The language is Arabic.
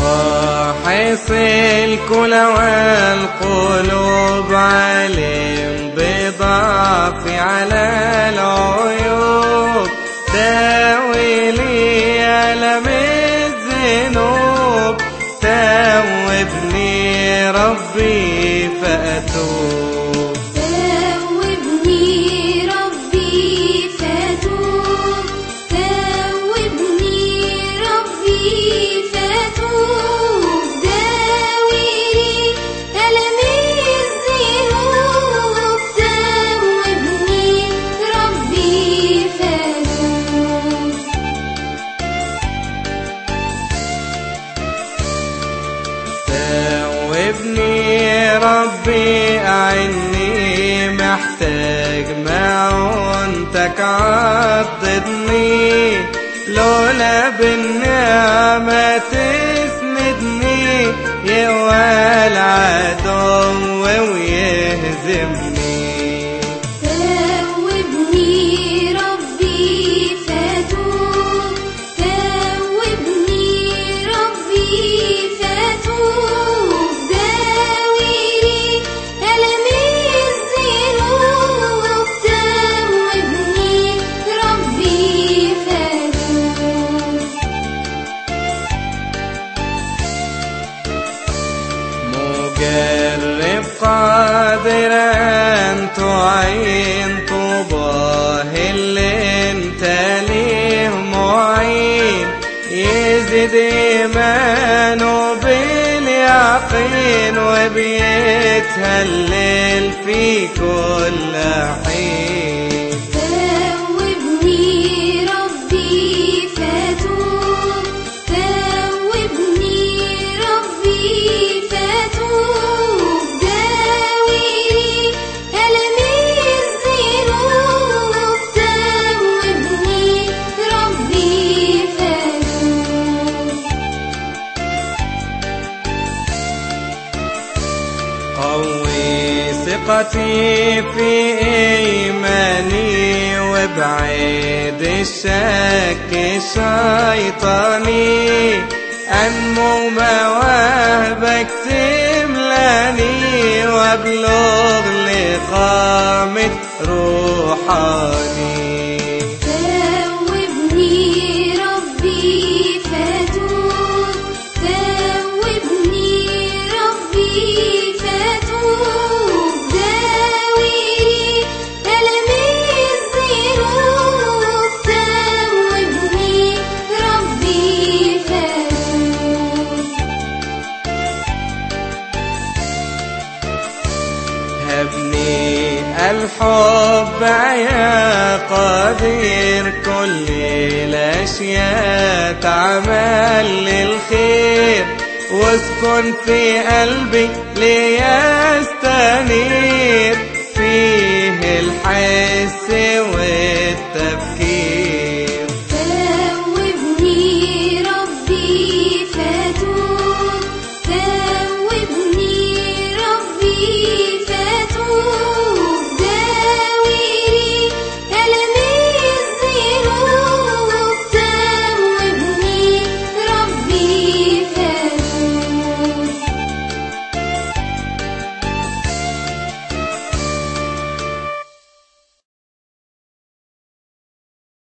فاحص الكلى والقلوب علم بضعفي على العيوب. داوي لي ألم الذنوب. توبني ربي فأتوب. توبني ربي أعني محتاج معونتك عضدني لولا بالنعمة قادر أن تعين طوباه اللي أنت ليه معين. يزيد إيمانه باليقين وبيتهلل في كل حين. قوي ثقتي في إيماني وابعد الشك الشيطاني أنمو مواهبك تملاني وأبلغ لقامة روحاني. الحب يا قدير كل الأشياء تعمل للخير. واسكن في قلبي ليستنير. فيه الحس والتفكير.